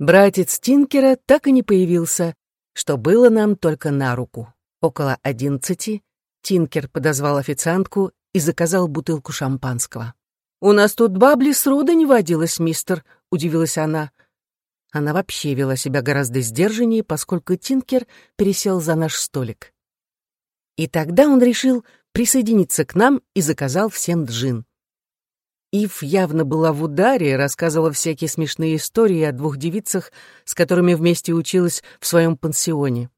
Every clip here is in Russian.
Братец Тинкера так и не появился, что было нам только на руку. Около одиннадцати Тинкер подозвал официантку и заказал бутылку шампанского. «У нас тут бабли с руда не водилось, мистер», — удивилась она. Она вообще вела себя гораздо сдержаннее, поскольку Тинкер пересел за наш столик. И тогда он решил присоединиться к нам и заказал всем джин. Ив явно была в ударе, рассказывала всякие смешные истории о двух девицах, с которыми вместе училась в своем пансионе.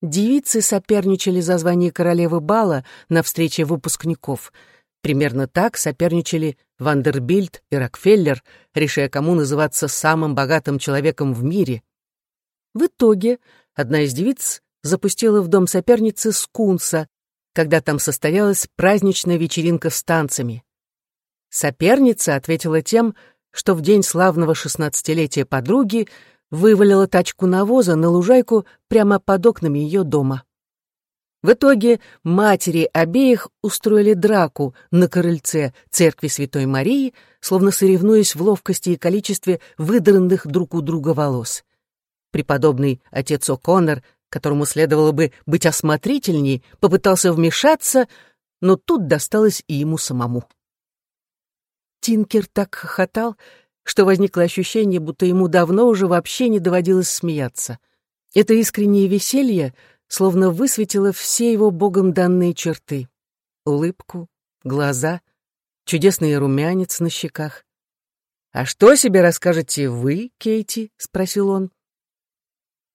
Девицы соперничали за звание королевы бала на встрече выпускников. Примерно так соперничали Вандербильд и Рокфеллер, решая, кому называться самым богатым человеком в мире. В итоге одна из девиц запустила в дом соперницы скунса, когда там состоялась праздничная вечеринка с танцами. Соперница ответила тем, что в день славного шестнадцатилетия подруги вывалила тачку навоза на лужайку прямо под окнами ее дома. В итоге матери обеих устроили драку на крыльце церкви Святой Марии, словно соревнуясь в ловкости и количестве выдранных друг у друга волос. Преподобный отец О'Коннор, которому следовало бы быть осмотрительней, попытался вмешаться, но тут досталось и ему самому. Тинкер так хохотал, что возникло ощущение, будто ему давно уже вообще не доводилось смеяться. Это искреннее веселье словно высветило все его богом данные черты. Улыбку, глаза, чудесный румянец на щеках. «А что себе расскажете вы, Кейти?» — спросил он.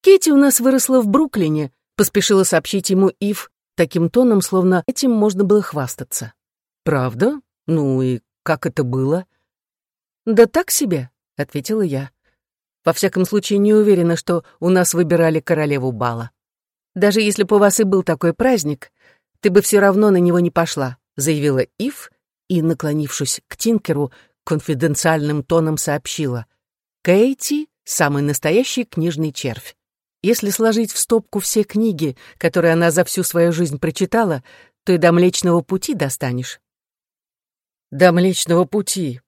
«Кейти у нас выросла в Бруклине», — поспешила сообщить ему Ив таким тоном, словно этим можно было хвастаться. «Правда? Ну и как это было?» «Да так себе», — ответила я. «Во всяком случае, не уверена, что у нас выбирали королеву бала. Даже если бы у вас и был такой праздник, ты бы все равно на него не пошла», — заявила Ив и, наклонившись к Тинкеру, конфиденциальным тоном сообщила. «Кейти — самый настоящий книжный червь. Если сложить в стопку все книги, которые она за всю свою жизнь прочитала, то и до Млечного Пути достанешь». «До Млечного Пути»,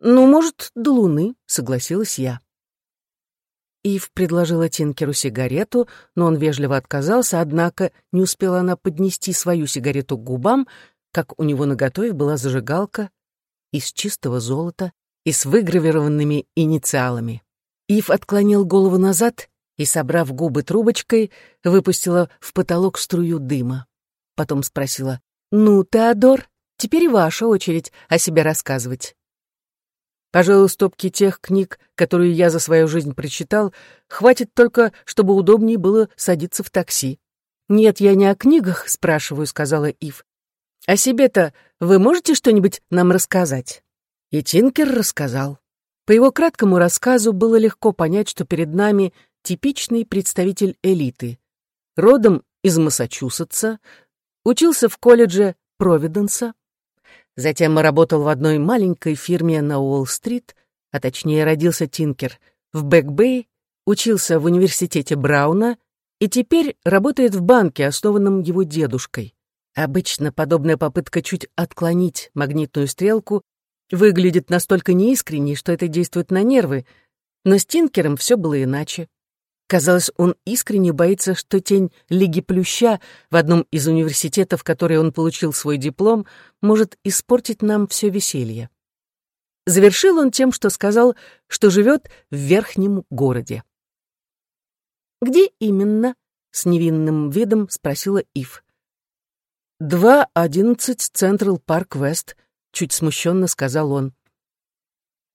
«Ну, может, до луны», — согласилась я. Ив предложила Тинкеру сигарету, но он вежливо отказался, однако не успела она поднести свою сигарету к губам, как у него наготове была зажигалка из чистого золота и с выгравированными инициалами. Ив отклонил голову назад и, собрав губы трубочкой, выпустила в потолок струю дыма. Потом спросила, «Ну, Теодор, теперь ваша очередь о себе рассказывать». Пожалуй, стопки тех книг, которые я за свою жизнь прочитал, хватит только, чтобы удобнее было садиться в такси. «Нет, я не о книгах спрашиваю», — сказала Ив. «О себе-то вы можете что-нибудь нам рассказать?» И Тинкер рассказал. По его краткому рассказу было легко понять, что перед нами типичный представитель элиты. Родом из Массачусетса, учился в колледже Провиденса, Затем работал в одной маленькой фирме на Уолл-стрит, а точнее родился Тинкер, в Бэк-Бэй, учился в университете Брауна и теперь работает в банке, основанном его дедушкой. Обычно подобная попытка чуть отклонить магнитную стрелку выглядит настолько неискренней, что это действует на нервы, но с Тинкером все было иначе. Казалось, он искренне боится, что тень Лиги Плюща в одном из университетов, в который он получил свой диплом, может испортить нам все веселье. Завершил он тем, что сказал, что живет в верхнем городе. «Где именно?» — с невинным видом спросила Ив. «Два одиннадцать Централ Парк Вест», — чуть смущенно сказал он.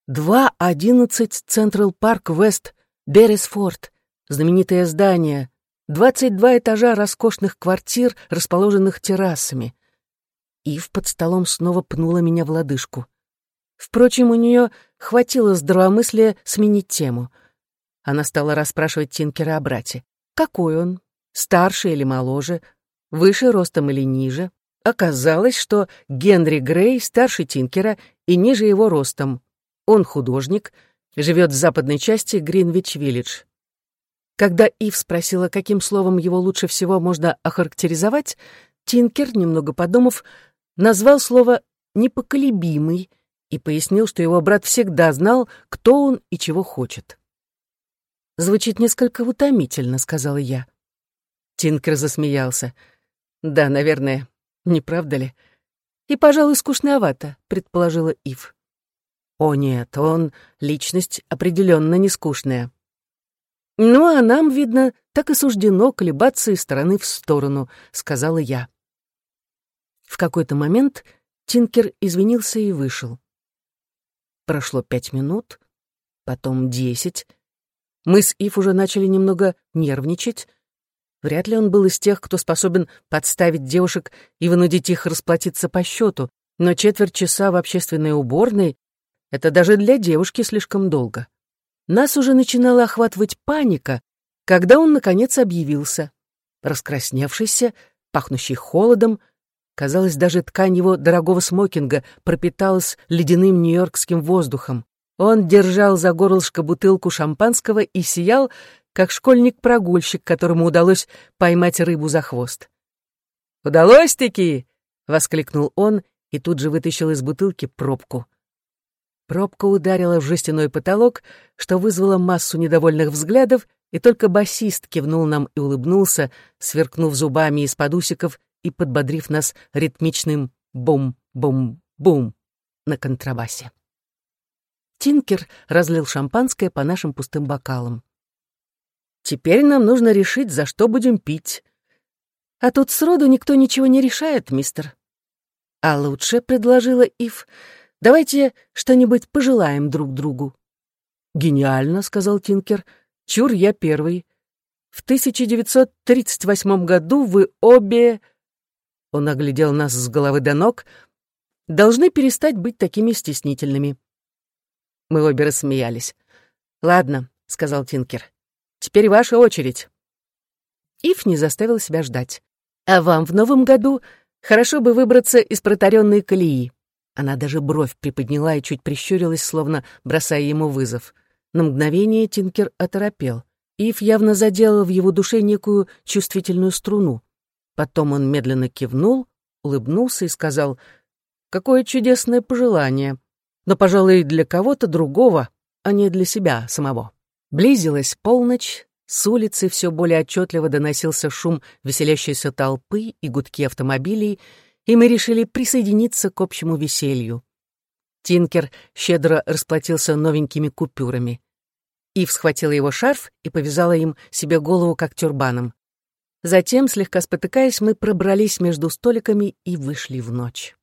«Два одиннадцать Централ Парк Вест, Бересфорд», знаменитое здание, 22 этажа роскошных квартир, расположенных террасами. Ив под столом снова пнула меня в лодыжку. Впрочем, у нее хватило здравомыслия сменить тему. Она стала расспрашивать Тинкера о брате. Какой он? Старше или моложе? Выше ростом или ниже? Оказалось, что Генри Грей старше Тинкера и ниже его ростом. Он художник, живет в западной части Гринвич-Виллидж. Когда Ив спросила, каким словом его лучше всего можно охарактеризовать, Тинкер, немного подумав, назвал слово «непоколебимый» и пояснил, что его брат всегда знал, кто он и чего хочет. Звучит несколько утомительно, сказала я. Тинкер засмеялся. Да, наверное, не правда ли? И, пожалуй, скучновато, предположила Ив. О нет, он личность определенно не скучная. Ну, а нам, видно, так и суждено колебаться из стороны в сторону, сказала я. В какой-то момент Тинкер извинился и вышел. Прошло пять минут, потом десять. Мы с Ив уже начали немного нервничать. Вряд ли он был из тех, кто способен подставить девушек и вынудить их расплатиться по счету, но четверть часа в общественной уборной — это даже для девушки слишком долго. Нас уже начинала охватывать паника, когда он, наконец, объявился. Раскрасневшийся, пахнущий холодом, казалось, даже ткань его дорогого смокинга пропиталась ледяным нью-йоркским воздухом. Он держал за горлышко бутылку шампанского и сиял, как школьник-прогульщик, которому удалось поймать рыбу за хвост. «Удалось-таки!» — воскликнул он и тут же вытащил из бутылки пробку. Пробка ударила в жестяной потолок, что вызвало массу недовольных взглядов, и только басист кивнул нам и улыбнулся, сверкнув зубами из-под усиков и подбодрив нас ритмичным бум-бум-бум на контрабасе. Тинкер разлил шампанское по нашим пустым бокалам. «Теперь нам нужно решить, за что будем пить. А тут сроду никто ничего не решает, мистер». «А лучше», — предложила Ив, — «давайте что-нибудь пожелаем друг другу». «Гениально», — сказал Тинкер, — «чур я первый. В 1938 году вы обе...» Он оглядел нас с головы до ног. «Должны перестать быть такими стеснительными. Мы обе рассмеялись. «Ладно», — сказал Тинкер. «Теперь ваша очередь». Ив не заставил себя ждать. «А вам в новом году хорошо бы выбраться из протаренной колеи». Она даже бровь приподняла и чуть прищурилась, словно бросая ему вызов. На мгновение Тинкер оторопел. Ив явно заделал в его душе некую чувствительную струну. Потом он медленно кивнул, улыбнулся и сказал, «Какое чудесное пожелание но, пожалуй, для кого-то другого, а не для себя самого. Близилась полночь, с улицы все более отчетливо доносился шум веселящейся толпы и гудки автомобилей, и мы решили присоединиться к общему веселью. Тинкер щедро расплатился новенькими купюрами. Ив схватила его шарф и повязала им себе голову как тюрбаном. Затем, слегка спотыкаясь, мы пробрались между столиками и вышли в ночь.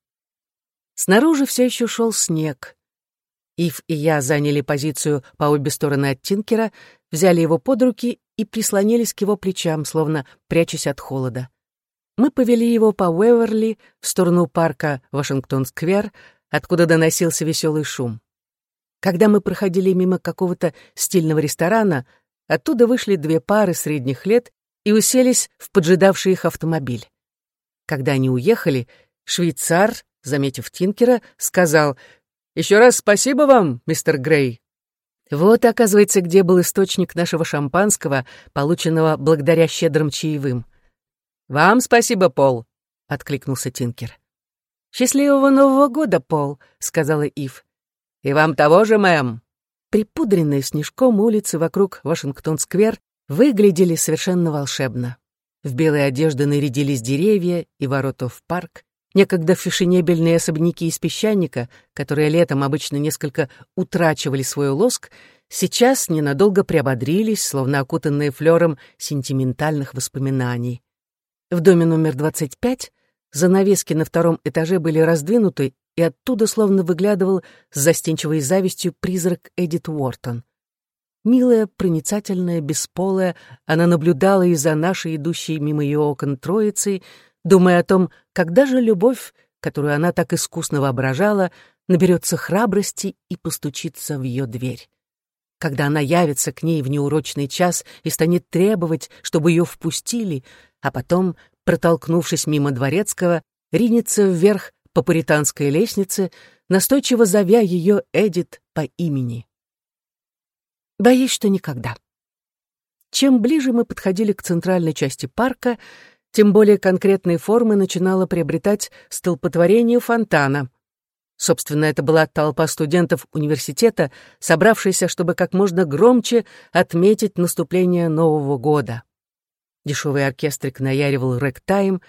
Снаружи все еще шел снег. Ив и я заняли позицию по обе стороны от Тинкера, взяли его под руки и прислонились к его плечам, словно прячась от холода. Мы повели его по Уэверли в сторону парка Вашингтон-сквер, откуда доносился веселый шум. Когда мы проходили мимо какого-то стильного ресторана, оттуда вышли две пары средних лет и уселись в поджидавший их автомобиль. Когда они уехали, швейцар заметив Тинкера, сказал «Еще раз спасибо вам, мистер Грей». Вот, оказывается, где был источник нашего шампанского, полученного благодаря щедрым чаевым. «Вам спасибо, Пол», — откликнулся Тинкер. «Счастливого Нового года, Пол», — сказала Ив. «И вам того же, мэм». Припудренные снежком улицы вокруг Вашингтон-сквер выглядели совершенно волшебно. В белые одежды нарядились деревья и ворота в парк. Некогда фешенебельные особняки из песчаника, которые летом обычно несколько утрачивали свой лоск, сейчас ненадолго приободрились, словно окутанные флером сентиментальных воспоминаний. В доме номер 25 занавески на втором этаже были раздвинуты, и оттуда словно выглядывал с застенчивой завистью призрак Эдит Уортон. Милая, проницательная, бесполая, она наблюдала из-за нашей идущей мимо ее окон троицы, думая о том, когда же любовь, которую она так искусно воображала, наберется храбрости и постучится в ее дверь. Когда она явится к ней в неурочный час и станет требовать, чтобы ее впустили, а потом, протолкнувшись мимо дворецкого, ринется вверх по пуританской лестнице, настойчиво зовя ее Эдит по имени. Боюсь, что никогда. Чем ближе мы подходили к центральной части парка, тем более конкретные формы начинало приобретать столпотворение фонтана. Собственно, это была толпа студентов университета, собравшаяся, чтобы как можно громче отметить наступление Нового года. Дешевый оркестрик наяривал рэк-тайм,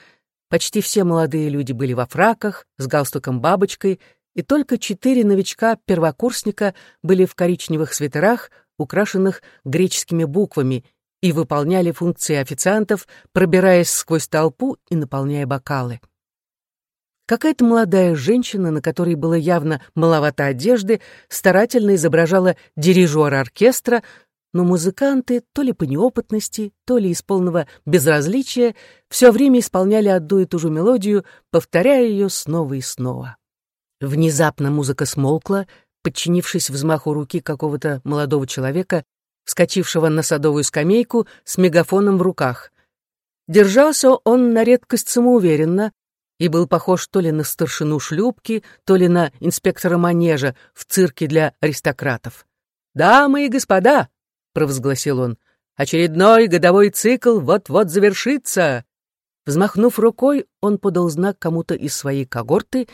почти все молодые люди были во фраках, с галстуком-бабочкой, и только четыре новичка-первокурсника были в коричневых свитерах, украшенных греческими буквами, и выполняли функции официантов, пробираясь сквозь толпу и наполняя бокалы. Какая-то молодая женщина, на которой было явно маловато одежды, старательно изображала дирижера оркестра, но музыканты, то ли по неопытности, то ли из полного безразличия, все время исполняли одну и ту же мелодию, повторяя ее снова и снова. Внезапно музыка смолкла, подчинившись взмаху руки какого-то молодого человека, вскочившего на садовую скамейку с мегафоном в руках. Держался он на редкость самоуверенно, и был похож то ли на старшину шлюпки, то ли на инспектора манежа в цирке для аристократов. «Дамы и господа!» — провозгласил он. «Очередной годовой цикл вот-вот завершится!» Взмахнув рукой, он подал знак кому-то из своей когорты,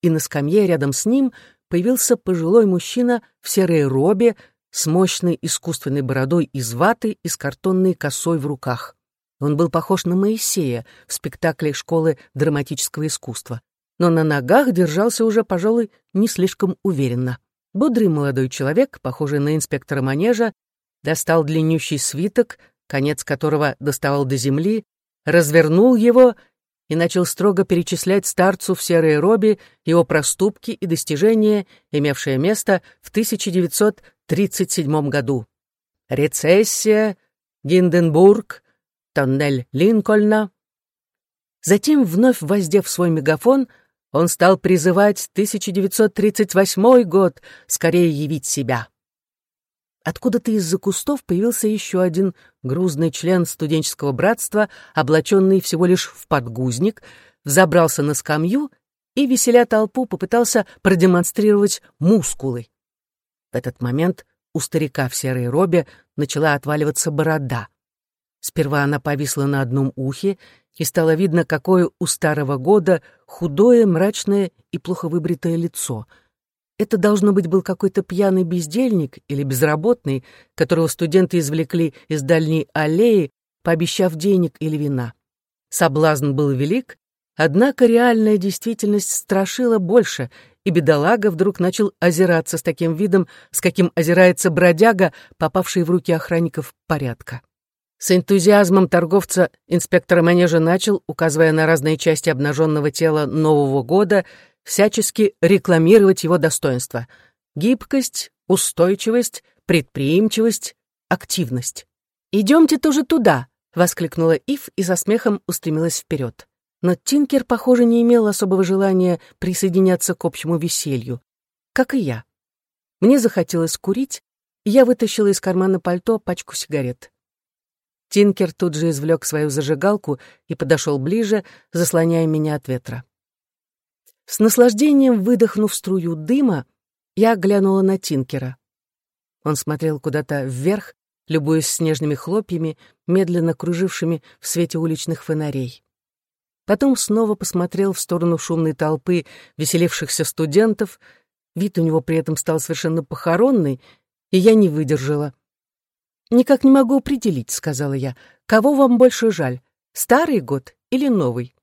и на скамье рядом с ним появился пожилой мужчина в серой робе с мощной искусственной бородой из ваты и с картонной косой в руках. Он был похож на Моисея в спектакле школы драматического искусства, но на ногах держался уже, пожалуй, не слишком уверенно. Бодрый молодой человек, похожий на инспектора манежа, достал длиннющий свиток, конец которого доставал до земли, развернул его и начал строго перечислять старцу в серой робе его проступки и достижения, имевшие место в 1937 году. Рецессия, Гинденбург, тоннель Линкольна. Затем, вновь воздев свой мегафон, он стал призывать 1938 год скорее явить себя. Откуда-то из-за кустов появился еще один грузный член студенческого братства, облаченный всего лишь в подгузник, взобрался на скамью и, веселя толпу, попытался продемонстрировать мускулы. В этот момент у старика в серой робе начала отваливаться борода. Сперва она повисла на одном ухе, и стало видно, какое у старого года худое, мрачное и плохо выбритое лицо. Это, должно быть, был какой-то пьяный бездельник или безработный, которого студенты извлекли из дальней аллеи, пообещав денег или вина. Соблазн был велик, однако реальная действительность страшила больше, и бедолага вдруг начал озираться с таким видом, с каким озирается бродяга, попавший в руки охранников порядка. С энтузиазмом торговца инспектора манежа начал, указывая на разные части обнаженного тела Нового года, всячески рекламировать его достоинства. Гибкость, устойчивость, предприимчивость, активность. «Идемте тоже туда!» — воскликнула Ив и со смехом устремилась вперед. Но Тинкер, похоже, не имел особого желания присоединяться к общему веселью, как и я. Мне захотелось курить, и я вытащила из кармана пальто пачку сигарет. Тинкер тут же извлек свою зажигалку и подошел ближе, заслоняя меня от ветра. С наслаждением выдохнув струю дыма, я глянула на Тинкера. Он смотрел куда-то вверх, любуясь снежными хлопьями, медленно кружившими в свете уличных фонарей. Потом снова посмотрел в сторону шумной толпы веселившихся студентов. Вид у него при этом стал совершенно похоронный, и я не выдержала. «Никак не могу определить», — сказала я. «Кого вам больше жаль, старый год или новый?»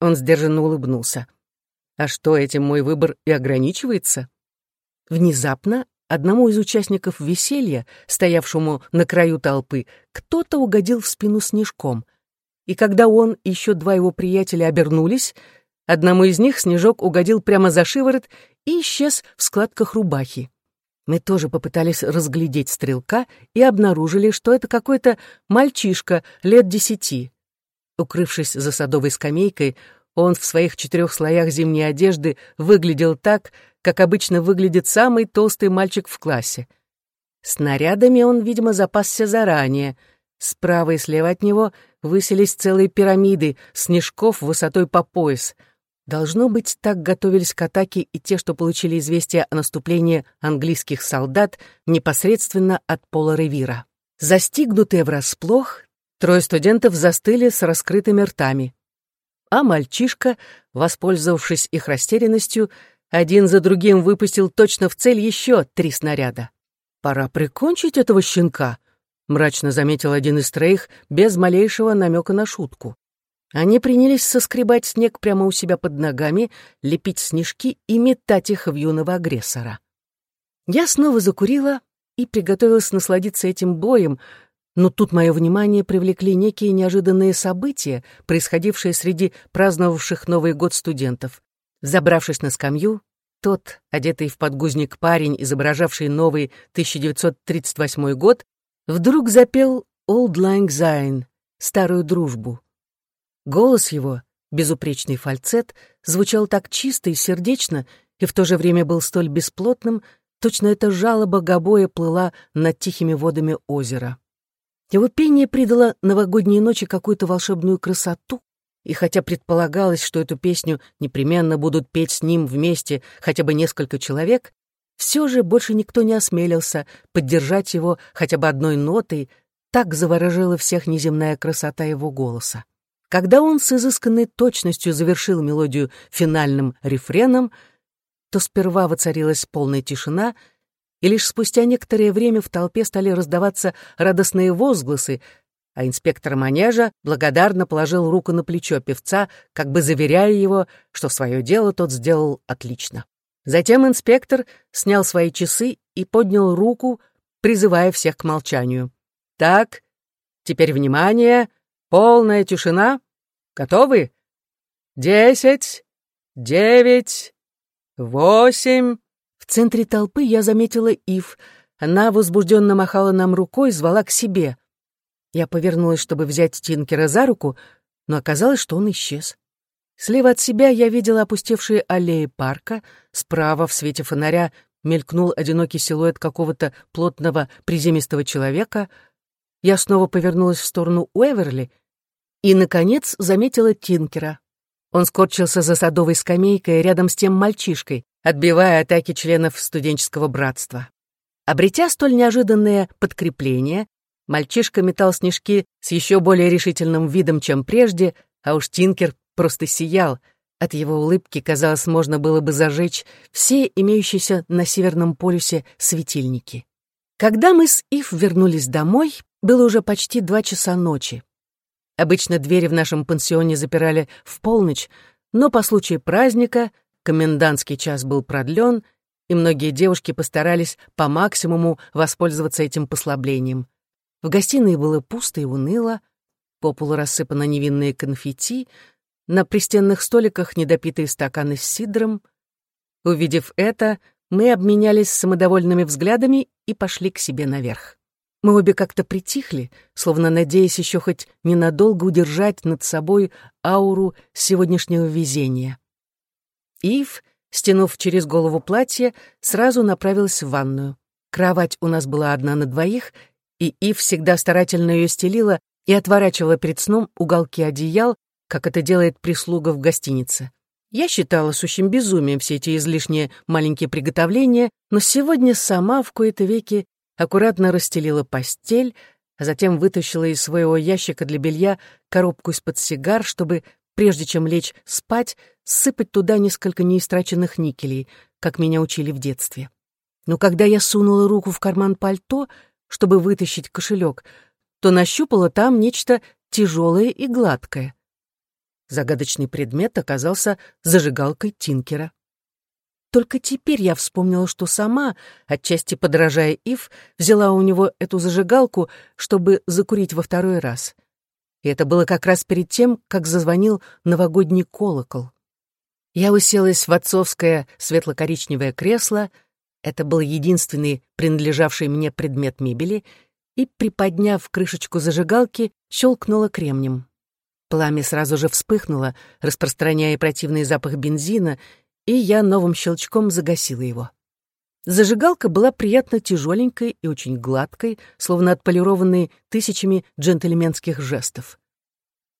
Он сдержанно улыбнулся. «А что, этим мой выбор и ограничивается?» Внезапно одному из участников веселья, стоявшему на краю толпы, кто-то угодил в спину снежком. И когда он и еще два его приятеля обернулись, одному из них снежок угодил прямо за шиворот и исчез в складках рубахи. Мы тоже попытались разглядеть стрелка и обнаружили, что это какой-то мальчишка лет десяти. Укрывшись за садовой скамейкой, он в своих четырех слоях зимней одежды выглядел так, как обычно выглядит самый толстый мальчик в классе. Снарядами он, видимо, запасся заранее. Справа и слева от него высились целые пирамиды снежков высотой по пояс — Должно быть, так готовились к атаке и те, что получили известие о наступлении английских солдат непосредственно от пола Ревира. Застигнутые врасплох, трое студентов застыли с раскрытыми ртами. А мальчишка, воспользовавшись их растерянностью, один за другим выпустил точно в цель еще три снаряда. «Пора прикончить этого щенка», — мрачно заметил один из троих, без малейшего намека на шутку. Они принялись соскребать снег прямо у себя под ногами, лепить снежки и метать их в юного агрессора. Я снова закурила и приготовилась насладиться этим боем, но тут мое внимание привлекли некие неожиданные события, происходившие среди праздновавших Новый год студентов. Забравшись на скамью, тот, одетый в подгузник парень, изображавший новый 1938 год, вдруг запел «Old Lang Syne» — «Старую дружбу». Голос его, безупречный фальцет, звучал так чисто и сердечно, и в то же время был столь бесплотным, точно эта жалоба гобоя плыла над тихими водами озера. Его пение придало новогодней ночи какую-то волшебную красоту, и хотя предполагалось, что эту песню непременно будут петь с ним вместе хотя бы несколько человек, все же больше никто не осмелился поддержать его хотя бы одной нотой, так заворожила всех неземная красота его голоса. Когда он с изысканной точностью завершил мелодию финальным рефреном, то сперва воцарилась полная тишина — и лишь спустя некоторое время в толпе стали раздаваться радостные возгласы, а инспектор манежа благодарно положил руку на плечо певца, как бы заверяя его, что свое дело тот сделал отлично. Затем инспектор снял свои часы и поднял руку, призывая всех к молчанию. «Так, теперь внимание, полная тишина. Готовы? Десять, девять, восемь, в центре толпы я заметила Ив. Она возбужденно махала нам рукой и звала к себе. Я повернулась, чтобы взять Тинкера за руку, но оказалось, что он исчез. Слева от себя я видела опустевшие аллеи парка, справа в свете фонаря мелькнул одинокий силуэт какого-то плотного приземистого человека. Я снова повернулась в сторону Уэверли и, наконец, заметила Тинкера. Он скорчился за садовой скамейкой рядом с тем мальчишкой отбивая атаки членов студенческого братства. Обретя столь неожиданное подкрепление, мальчишка метал снежки с еще более решительным видом, чем прежде, а уж Тинкер просто сиял. От его улыбки, казалось, можно было бы зажечь все имеющиеся на Северном полюсе светильники. Когда мы с Ив вернулись домой, было уже почти два часа ночи. Обычно двери в нашем пансионе запирали в полночь, но по случаю праздника комендантский час был продлен, и многие девушки постарались по максимуму воспользоваться этим послаблением. В гостиной было пусто и уныло, по полу рассыпано невинные конфетти, на пристенных столиках недопитые стаканы с сидром. Увидев это, мы обменялись самодовольными взглядами и пошли к себе наверх. Мы обе как-то притихли, словно надеясь еще хоть ненадолго удержать над собой ауру сегодняшнего везения. Ив, стянув через голову платье, сразу направилась в ванную. Кровать у нас была одна на двоих, и Ив всегда старательно ее стелила и отворачивала перед сном уголки одеял, как это делает прислуга в гостинице. Я считала сущим безумием все эти излишние маленькие приготовления, но сегодня сама в кои-то веки аккуратно расстелила постель, а затем вытащила из своего ящика для белья коробку из-под сигар, чтобы прежде чем лечь спать, сыпать туда несколько неистраченных никелей, как меня учили в детстве. Но когда я сунула руку в карман пальто, чтобы вытащить кошелек, то нащупала там нечто тяжелое и гладкое. Загадочный предмет оказался зажигалкой Тинкера. Только теперь я вспомнила, что сама, отчасти подражая Ив, взяла у него эту зажигалку, чтобы закурить во второй раз и это было как раз перед тем, как зазвонил новогодний колокол. Я уселась в отцовское светло-коричневое кресло, это был единственный принадлежавший мне предмет мебели, и, приподняв крышечку зажигалки, щелкнула кремнем. Пламя сразу же вспыхнуло, распространяя противный запах бензина, и я новым щелчком загасила его. Зажигалка была приятно тяжеленькой и очень гладкой, словно отполированной тысячами джентльменских жестов.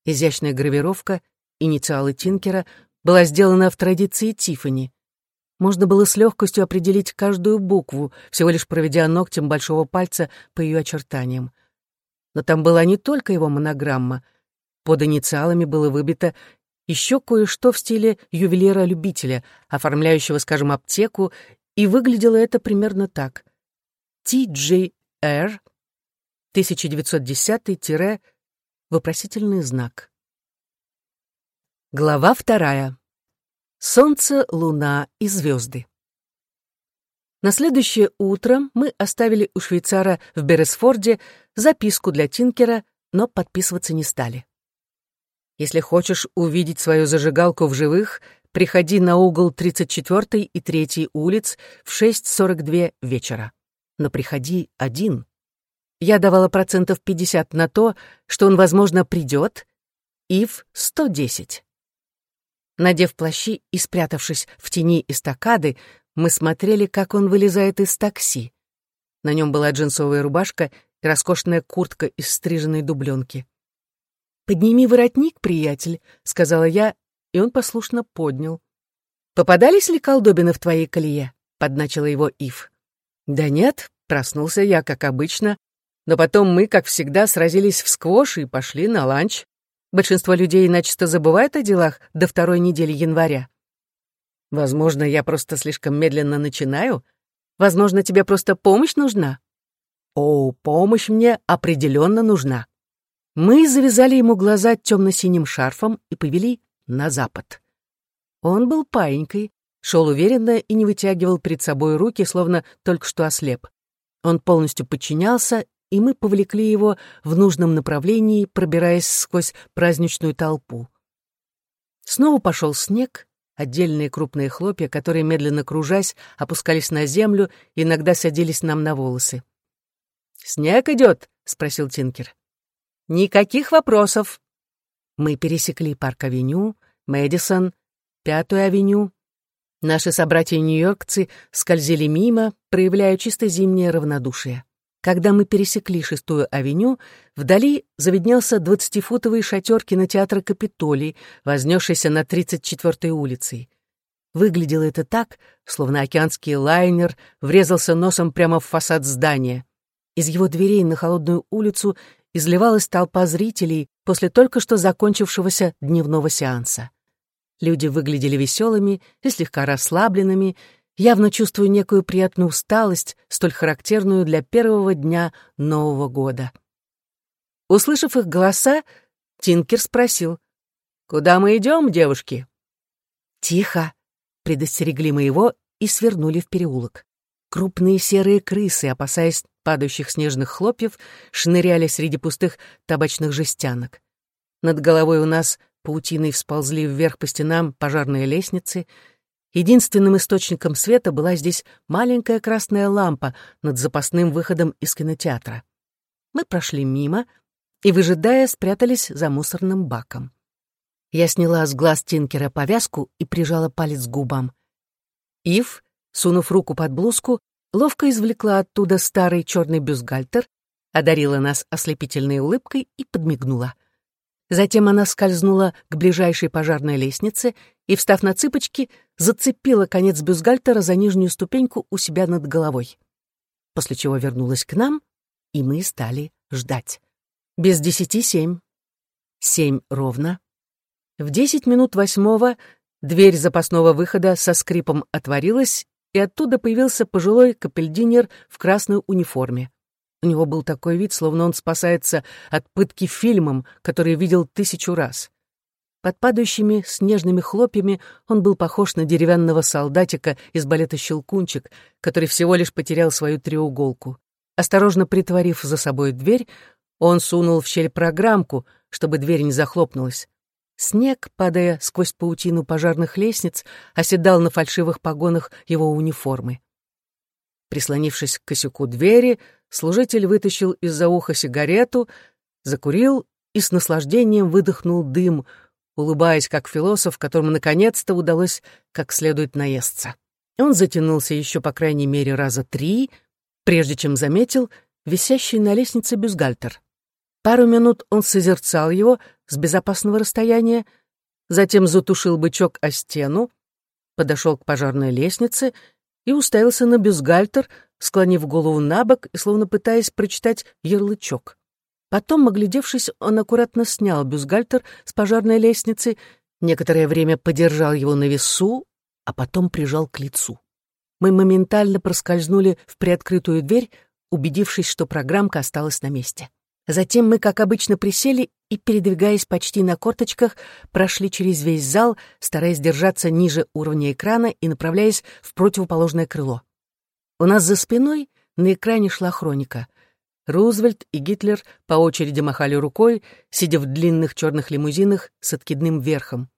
Изящная гравировка, инициалы Тинкера, была сделана в традиции Тиффани. Можно было с легкостью определить каждую букву, всего лишь проведя ногтем большого пальца по ее очертаниям. Но там была не только его монограмма. Под инициалами было выбито еще кое-что в стиле ювелира-любителя, оформляющего, скажем, аптеку, и выглядело это примерно так. TJR 1910- вопросительный знак. Глава вторая. Солнце, луна и звезды. На следующее утро мы оставили у швейцара в Бересфорде записку для Тинкера, но подписываться не стали. Если хочешь увидеть свою зажигалку в живых, приходи на угол 34 и 3 улиц в 6.42 вечера. Но приходи один. Я давала процентов 50 на то, что он, возможно, придет, и в 110. Надев плащи и спрятавшись в тени эстакады, мы смотрели, как он вылезает из такси. На нем была джинсовая рубашка и роскошная куртка из стриженной дубленки. «Подними воротник, приятель», — сказала я, и он послушно поднял. «Попадались ли колдобины в твоей колее?» — подначила его Ив. «Да нет», — проснулся я, как обычно, но потом мы, как всегда, сразились в сквош и пошли на ланч. Большинство людей начисто забывает о делах до второй недели января. Возможно, я просто слишком медленно начинаю. Возможно, тебе просто помощь нужна. О, помощь мне определенно нужна. Мы завязали ему глаза темно-синим шарфом и повели на запад. Он был паинькой, шел уверенно и не вытягивал перед собой руки, словно только что ослеп. Он полностью подчинялся и мы повлекли его в нужном направлении, пробираясь сквозь праздничную толпу. Снова пошел снег, отдельные крупные хлопья, которые, медленно кружась, опускались на землю иногда садились нам на волосы. «Снег идет?» — спросил Тинкер. «Никаких вопросов». Мы пересекли парк-авеню, Мэдисон, Пятую авеню. Наши собратья-нью-йоркцы скользили мимо, проявляя чисто зимнее равнодушие. Когда мы пересекли шестую авеню, вдали заведнелся двадцатифутовый шатер кинотеатра «Капитолий», вознесшийся на 34-й улицей. Выглядело это так, словно океанский лайнер врезался носом прямо в фасад здания. Из его дверей на холодную улицу изливалась толпа зрителей после только что закончившегося дневного сеанса. Люди выглядели веселыми и слегка расслабленными, явно чувствую некую приятную усталость, столь характерную для первого дня Нового года. Услышав их голоса, Тинкер спросил, «Куда мы идем, девушки?» «Тихо!» — предостерегли мы его и свернули в переулок. Крупные серые крысы, опасаясь падающих снежных хлопьев, шныряли среди пустых табачных жестянок. Над головой у нас паутиной всползли вверх по стенам пожарные лестницы — Единственным источником света была здесь маленькая красная лампа над запасным выходом из кинотеатра. Мы прошли мимо и, выжидая, спрятались за мусорным баком. Я сняла с глаз Тинкера повязку и прижала палец к губам. Ив, сунув руку под блузку, ловко извлекла оттуда старый черный бюстгальтер, одарила нас ослепительной улыбкой и подмигнула. Затем она скользнула к ближайшей пожарной лестнице и, встав на цыпочки, зацепила конец бюстгальтера за нижнюю ступеньку у себя над головой. После чего вернулась к нам, и мы стали ждать. Без десяти семь. Семь ровно. В десять минут восьмого дверь запасного выхода со скрипом отворилась, и оттуда появился пожилой капельдинер в красной униформе. У него был такой вид, словно он спасается от пытки фильмом, который видел тысячу раз. Под падающими снежными хлопьями он был похож на деревянного солдатика из балета «Щелкунчик», который всего лишь потерял свою треуголку. Осторожно притворив за собой дверь, он сунул в щель программку, чтобы дверь не захлопнулась. Снег, падая сквозь паутину пожарных лестниц, оседал на фальшивых погонах его униформы. Прислонившись к косяку двери, служитель вытащил из-за уха сигарету, закурил и с наслаждением выдохнул дым, улыбаясь как философ, которому наконец-то удалось как следует наесться. Он затянулся еще по крайней мере раза три, прежде чем заметил висящий на лестнице бюстгальтер. Пару минут он созерцал его с безопасного расстояния, затем затушил бычок о стену, подошел к пожарной лестнице и уставился на бюстгальтер, склонив голову на бок и словно пытаясь прочитать ярлычок. Потом, оглядевшись, он аккуратно снял бюстгальтер с пожарной лестницы, Некоторое время подержал его на весу, а потом прижал к лицу. Мы моментально проскользнули в приоткрытую дверь, убедившись, что программка осталась на месте. Затем мы, как обычно, присели и, передвигаясь почти на корточках, прошли через весь зал, стараясь держаться ниже уровня экрана и направляясь в противоположное крыло. У нас за спиной на экране шла хроника. Рузвельт и Гитлер по очереди махали рукой, сидя в длинных черных лимузинах с откидным верхом.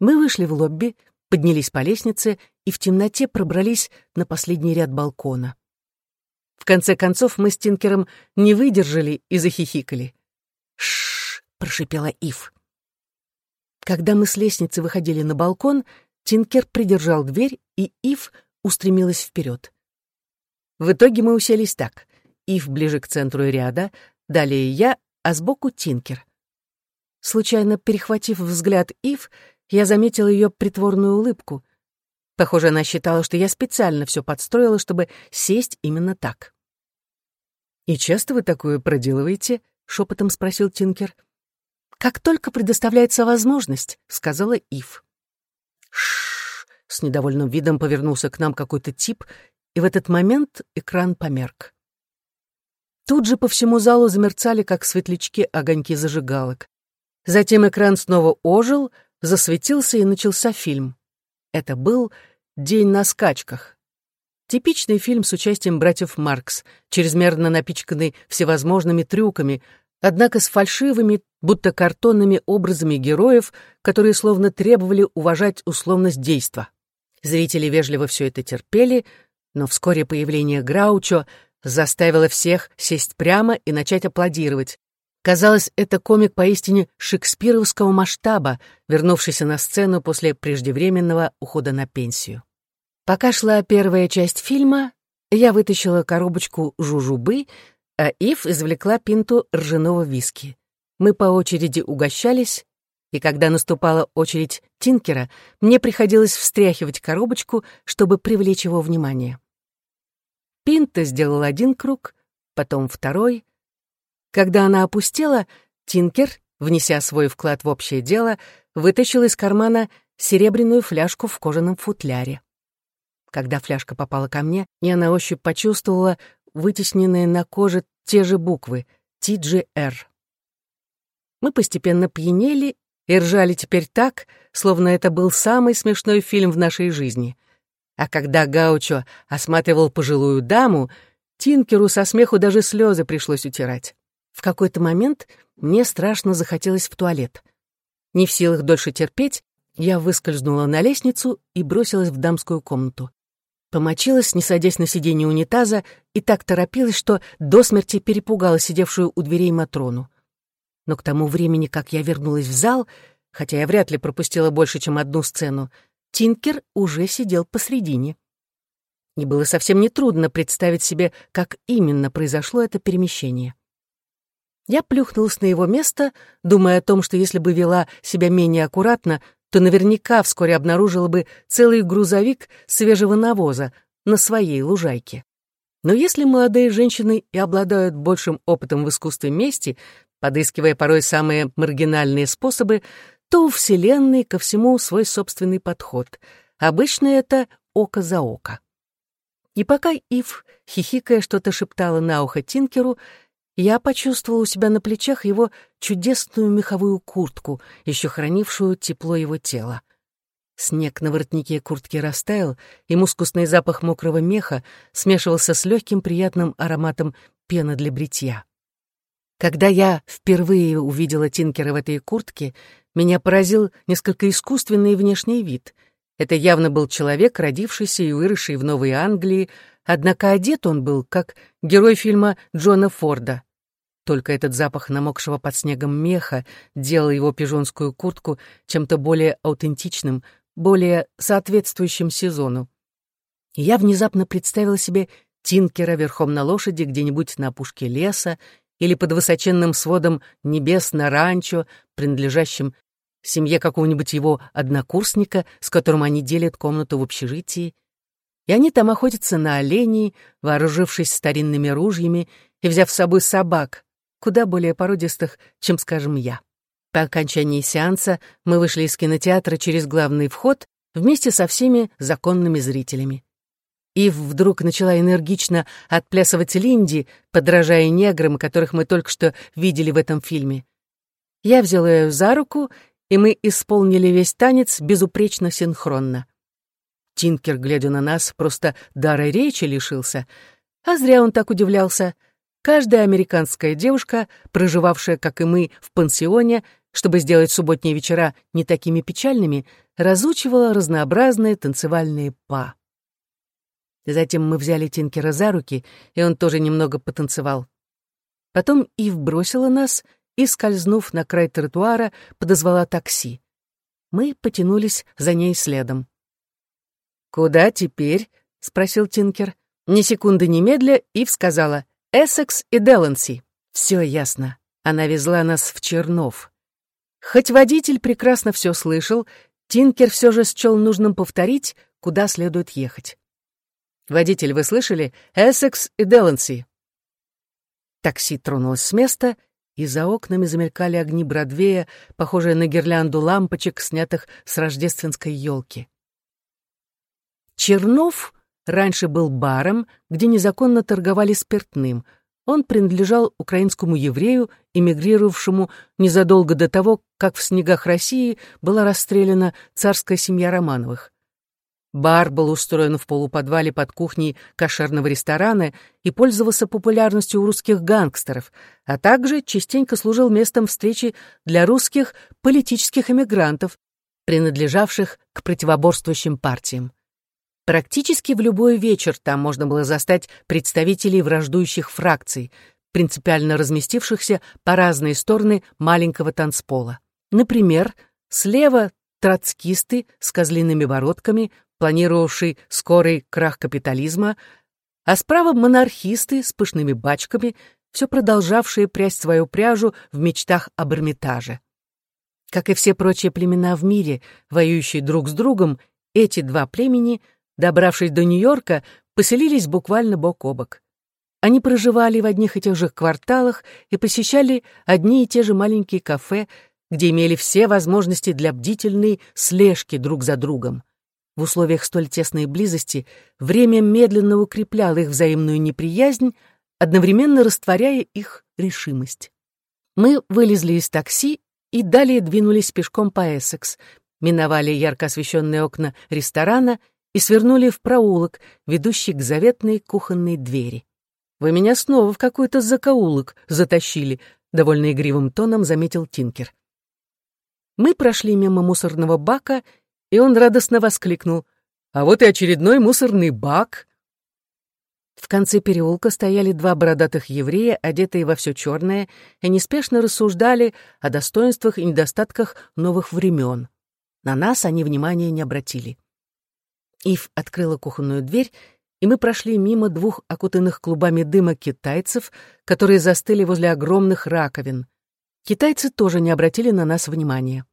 Мы вышли в лобби, поднялись по лестнице и в темноте пробрались на последний ряд балкона. В конце концов мы с Тинкером не выдержали и захихикали. «Ш-ш-ш!» прошипела Ив. Когда мы с лестницы выходили на балкон, Тинкер придержал дверь, и Ив устремилась вперед. В итоге мы уселись так. Ив ближе к центру ряда, далее я, а сбоку Тинкер. Случайно перехватив взгляд Ив, я заметила ее притворную улыбку. Похоже, она считала, что я специально все подстроила, чтобы сесть именно так. «И часто вы такое проделываете?» — шепотом спросил Тинкер. «Как только предоставляется возможность», — сказала Ив. Шш! с недовольным видом повернулся к нам какой-то тип, и в этот момент экран померк. Тут же по всему залу замерцали, как светлячки, огоньки зажигалок. Затем экран снова ожил, засветился и начался фильм. Это был «День на скачках». Типичный фильм с участием братьев Маркс, чрезмерно напичканный всевозможными трюками, однако с фальшивыми, будто картонными образами героев, которые словно требовали уважать условность действа. Зрители вежливо все это терпели, но вскоре появление Граучо заставило всех сесть прямо и начать аплодировать. Казалось, это комик поистине шекспировского масштаба, вернувшийся на сцену после преждевременного ухода на пенсию. Пока шла первая часть фильма, я вытащила коробочку жужубы, а Ив извлекла пинту ржаного виски. Мы по очереди угощались, и когда наступала очередь Тинкера, мне приходилось встряхивать коробочку, чтобы привлечь его внимание. Пинта сделал один круг, потом второй. Когда она опустела, Тинкер, внеся свой вклад в общее дело, вытащил из кармана серебряную фляжку в кожаном футляре. Когда фляжка попала ко мне, я на ощупь почувствовала вытесненные на коже те же буквы TGR. Мы постепенно пьянели и ржали теперь так, словно это был самый смешной фильм в нашей жизни. А когда Гаучо осматривал пожилую даму, Тинкеру со смеху даже слезы пришлось утирать. В какой-то момент мне страшно захотелось в туалет. Не в силах дольше терпеть, я выскользнула на лестницу и бросилась в дамскую комнату. Помочилась, не садясь на сиденье унитаза, и так торопилась, что до смерти перепугала сидевшую у дверей Матрону. Но к тому времени, как я вернулась в зал, хотя я вряд ли пропустила больше, чем одну сцену, Тинкер уже сидел посредине. И было совсем нетрудно представить себе, как именно произошло это перемещение. Я плюхнулась на его место, думая о том, что если бы вела себя менее аккуратно, то наверняка вскоре обнаружила бы целый грузовик свежего навоза на своей лужайке. Но если молодые женщины и обладают большим опытом в искусстве мести, подыскивая порой самые маргинальные способы, то у Вселенной ко всему свой собственный подход. Обычно это око за око. И пока Ив, хихикая, что-то шептала на ухо Тинкеру, я почувствовала у себя на плечах его чудесную меховую куртку, еще хранившую тепло его тела. Снег на воротнике куртки растаял, и мускусный запах мокрого меха смешивался с легким приятным ароматом пены для бритья. Когда я впервые увидела Тинкера в этой куртке, меня поразил несколько искусственный внешний вид. Это явно был человек, родившийся и выросший в Новой Англии, Однако одет он был, как герой фильма Джона Форда. Только этот запах намокшего под снегом меха делал его пижонскую куртку чем-то более аутентичным, более соответствующим сезону. И я внезапно представила себе Тинкера верхом на лошади где-нибудь на опушке леса или под высоченным сводом небес ранчо, принадлежащем семье какого-нибудь его однокурсника, с которым они делят комнату в общежитии, и они там охотятся на оленей, вооружившись старинными ружьями и взяв с собой собак, куда более породистых, чем, скажем, я. По окончании сеанса мы вышли из кинотеатра через главный вход вместе со всеми законными зрителями. Ив вдруг начала энергично отплясывать Линди, подражая неграм, которых мы только что видели в этом фильме. Я взяла ее за руку, и мы исполнили весь танец безупречно синхронно. Тинкер, глядя на нас, просто дара речи лишился. А зря он так удивлялся. Каждая американская девушка, проживавшая, как и мы, в пансионе, чтобы сделать субботние вечера не такими печальными, разучивала разнообразные танцевальные па. Затем мы взяли Тинкера за руки, и он тоже немного потанцевал. Потом Ив бросила нас и, скользнув на край тротуара, подозвала такси. Мы потянулись за ней следом. «Куда теперь?» — спросил Тинкер. Ни секунды немедля Ив сказала «Эссекс и Деланси». Все ясно. Она везла нас в Чернов. Хоть водитель прекрасно все слышал, Тинкер все же счел нужным повторить, куда следует ехать. «Водитель, вы слышали? Эссекс и Деланси». Такси тронулось с места, и за окнами замелькали огни Бродвея, похожие на гирлянду лампочек, снятых с рождественской елки. Чернов раньше был баром, где незаконно торговали спиртным. Он принадлежал украинскому еврею, эмигрировавшему незадолго до того, как в снегах России была расстреляна царская семья Романовых. Бар был устроен в полуподвале под кухней кошерного ресторана и пользовался популярностью у русских гангстеров, а также частенько служил местом встречи для русских политических эмигрантов, принадлежавших к противоборствующим партиям. Практически в любой вечер там можно было застать представителей враждующих фракций, принципиально разместившихся по разные стороны маленького танцпола. Например, слева троцкисты с козлиными бородками, планировавший скорый крах капитализма, а справа монархисты с пышными бачками, все продолжавшие прясть свою пряжу в мечтах об Эрмитаже. Как и все прочие племена в мире, воюющие друг с другом, эти два племени — Добравшись до Нью-Йорка, поселились буквально бок о бок. Они проживали в одних и тех же кварталах и посещали одни и те же маленькие кафе, где имели все возможности для бдительной слежки друг за другом. В условиях столь тесной близости время медленно укрепляло их взаимную неприязнь, одновременно растворяя их решимость. Мы вылезли из такси и далее двинулись пешком по Эссекс, миновали ярко освещенные окна ресторана — и свернули в проулок, ведущий к заветной кухонной двери. «Вы меня снова в какой-то закоулок затащили», — довольно игривым тоном заметил Тинкер. Мы прошли мимо мусорного бака, и он радостно воскликнул. «А вот и очередной мусорный бак!» В конце переулка стояли два бородатых еврея, одетые во все черное, и неспешно рассуждали о достоинствах и недостатках новых времен. На нас они внимания не обратили. Ив открыла кухонную дверь, и мы прошли мимо двух окутанных клубами дыма китайцев, которые застыли возле огромных раковин. Китайцы тоже не обратили на нас внимания.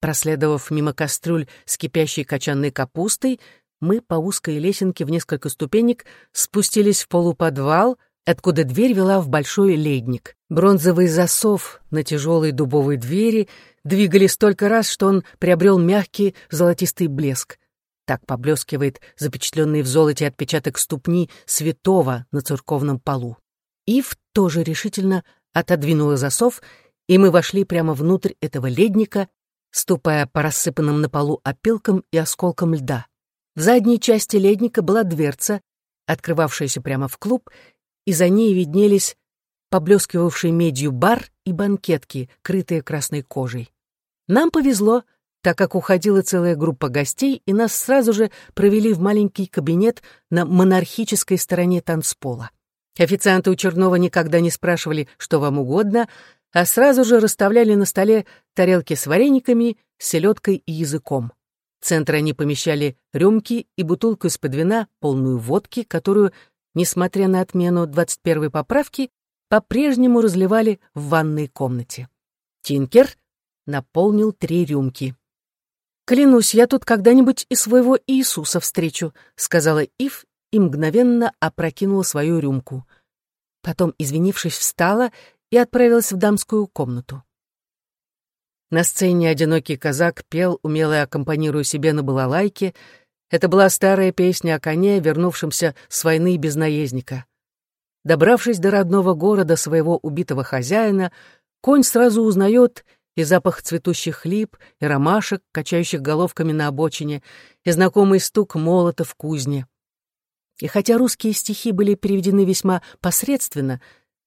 Проследовав мимо кастрюль с кипящей качанной капустой, мы по узкой лесенке в несколько ступенек спустились в полуподвал, откуда дверь вела в большой ледник. Бронзовый засов на тяжелой дубовой двери двигали столько раз, что он приобрел мягкий золотистый блеск. Так поблескивает запечатленный в золоте отпечаток ступни святого на церковном полу. Ив тоже решительно отодвинула засов, и мы вошли прямо внутрь этого ледника, ступая по рассыпанным на полу опилкам и осколкам льда. В задней части ледника была дверца, открывавшаяся прямо в клуб, и за ней виднелись поблескивавший медью бар и банкетки, крытые красной кожей. Нам повезло — так как уходила целая группа гостей, и нас сразу же провели в маленький кабинет на монархической стороне танцпола. Официанты у Чернова никогда не спрашивали, что вам угодно, а сразу же расставляли на столе тарелки с варениками, селедкой и языком. В центр они помещали рюмки и бутылку из-под вина, полную водки, которую, несмотря на отмену 21-й поправки, по-прежнему разливали в ванной комнате. Тинкер наполнил три рюмки. «Клянусь, я тут когда-нибудь и своего Иисуса встречу», — сказала Ив и мгновенно опрокинула свою рюмку. Потом, извинившись, встала и отправилась в дамскую комнату. На сцене одинокий казак пел, умело аккомпанируя себе на балалайке. Это была старая песня о коне, вернувшемся с войны без наездника. Добравшись до родного города своего убитого хозяина, конь сразу узнает и запах цветущих лип, и ромашек, качающих головками на обочине, и знакомый стук молота в кузне. И хотя русские стихи были переведены весьма посредственно,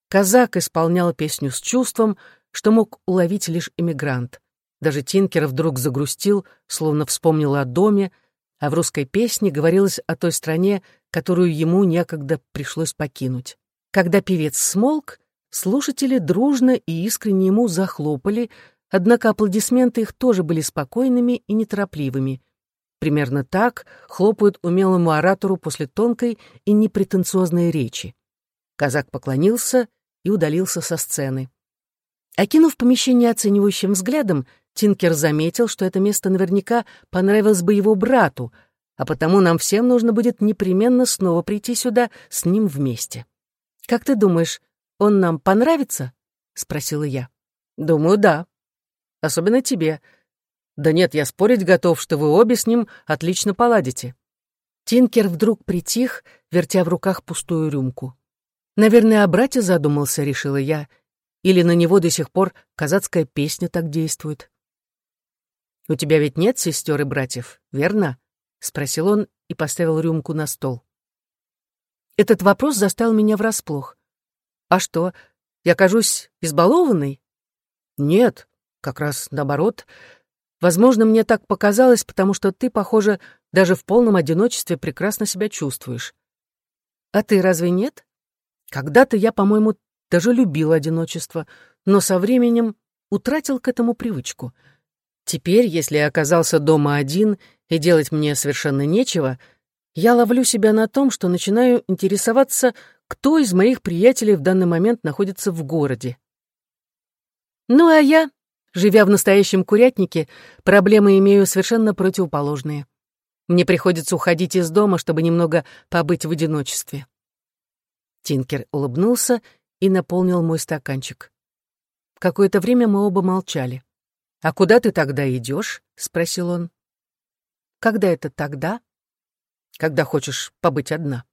казак исполнял песню с чувством, что мог уловить лишь эмигрант. Даже Тинкер вдруг загрустил, словно вспомнил о доме, а в русской песне говорилось о той стране, которую ему некогда пришлось покинуть. Когда певец смолк, слушатели дружно и искренне ему захлопали, однако аплодисменты их тоже были спокойными и неторопливыми. Примерно так хлопают умелому оратору после тонкой и непретенциозной речи. Казак поклонился и удалился со сцены. Окинув помещение оценивающим взглядом, Тинкер заметил, что это место наверняка понравилось бы его брату, а потому нам всем нужно будет непременно снова прийти сюда с ним вместе. «Как ты думаешь, он нам понравится?» — спросила я. «Думаю, да. Особенно тебе. Да нет, я спорить готов, что вы обе с ним отлично поладите». Тинкер вдруг притих, вертя в руках пустую рюмку. «Наверное, о брате задумался», — решила я, — или на него до сих пор казацкая песня так действует? «У тебя ведь нет сестер и братьев, верно?» — спросил он и поставил рюмку на стол. Этот вопрос застал меня врасплох. «А что, я кажусь избалованной?» «Нет, как раз наоборот. Возможно, мне так показалось, потому что ты, похоже, даже в полном одиночестве прекрасно себя чувствуешь. А ты разве нет? Когда-то я, по-моему, даже любил одиночество, но со временем утратил к этому привычку. Теперь, если я оказался дома один и делать мне совершенно нечего, я ловлю себя на том, что начинаю интересоваться, кто из моих приятелей в данный момент находится в городе. Ну а я, живя в настоящем курятнике, проблемы имею совершенно противоположные. Мне приходится уходить из дома, чтобы немного побыть в одиночестве. Тинкер улыбнулся и наполнил мой стаканчик. Какое-то время мы оба молчали. «А куда ты тогда идешь?» — спросил он. «Когда это тогда?» «Когда хочешь побыть одна».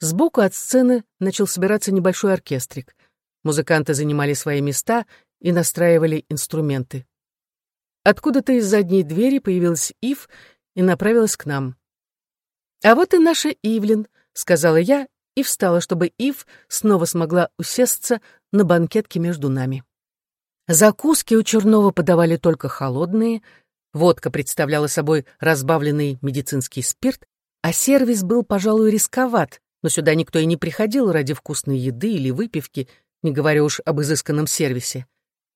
Сбоку от сцены начал собираться небольшой оркестрик. Музыканты занимали свои места и настраивали инструменты. Откуда-то из задней двери появилась Ив и направилась к нам. «А вот и наша Ивлин», — сказала я и встала, чтобы Ив снова смогла усесться на банкетке между нами. Закуски у Чернова подавали только холодные, водка представляла собой разбавленный медицинский спирт, а сервис был, пожалуй, рисковат, но сюда никто и не приходил ради вкусной еды или выпивки, не говоря уж об изысканном сервисе.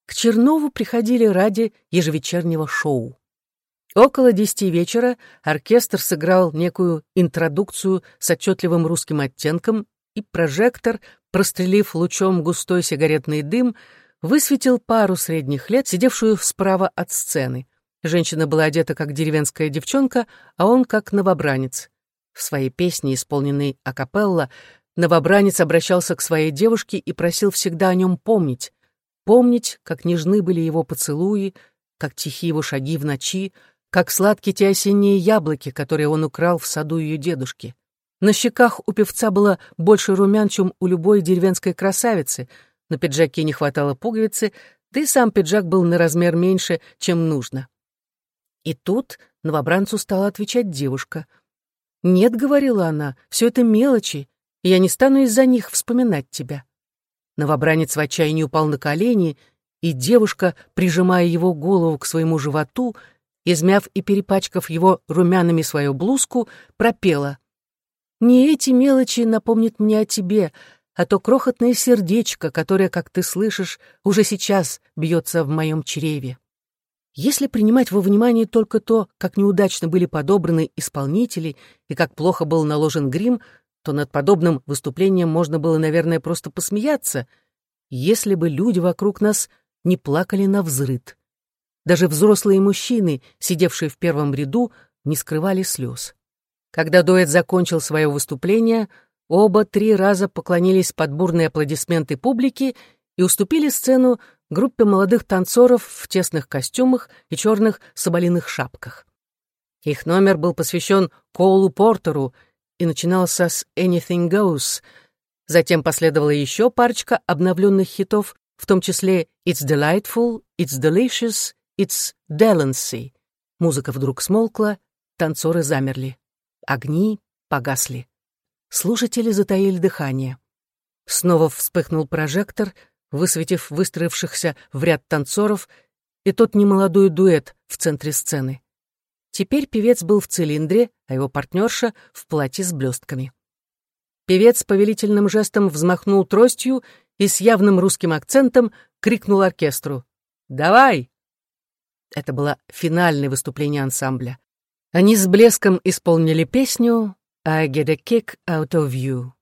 К Чернову приходили ради ежевечернего шоу. Около десяти вечера оркестр сыграл некую интродукцию с отчетливым русским оттенком, и прожектор, прострелив лучом густой сигаретный дым, высветил пару средних лет, сидевшую справа от сцены. Женщина была одета как деревенская девчонка, а он как новобранец. В своей песне, исполненной акапелла, новобранец обращался к своей девушке и просил всегда о нем помнить. Помнить, как нежны были его поцелуи, как тихи его шаги в ночи, как сладкие те осенние яблоки, которые он украл в саду ее дедушки. На щеках у певца было больше румян, чем у любой деревенской красавицы, на пиджаке не хватало пуговицы, да и сам пиджак был на размер меньше, чем нужно. И тут новобранцу стала отвечать девушка. «Нет», — говорила она, — «все это мелочи, и я не стану из-за них вспоминать тебя». Новобранец в отчаянии упал на колени, и девушка, прижимая его голову к своему животу, — измяв и перепачкав его румянами свою блузку, пропела. «Не эти мелочи напомнят мне о тебе, а то крохотное сердечко, которое, как ты слышишь, уже сейчас бьется в моем чреве». Если принимать во внимание только то, как неудачно были подобраны исполнители и как плохо был наложен грим, то над подобным выступлением можно было, наверное, просто посмеяться, если бы люди вокруг нас не плакали на взрыд. Даже взрослые мужчины, сидевшие в первом ряду, не скрывали слез. Когда дуэт закончил свое выступление, оба три раза поклонились под бурные аплодисменты публики и уступили сцену группе молодых танцоров в тесных костюмах и черных соболиных шапках. Их номер был посвящен Коулу Портеру и начинался с «Anything Goes», Затем последовала еще парочка обновленных хитов, в том числе «It's Delightful», «It's Delicious», «It's Delancy». Музыка вдруг смолкла, танцоры замерли. Огни погасли. Слушатели затаили дыхание. Снова вспыхнул прожектор, высветив выстроившихся в ряд танцоров и тот немолодой дуэт в центре сцены. Теперь певец был в цилиндре, а его партнерша — в платье с блестками. Певец повелительным жестом взмахнул тростью и с явным русским акцентом крикнул оркестру «Давай!». Это было финальное выступление ансамбля. Они с блеском исполнили песню «I get a kick out of you».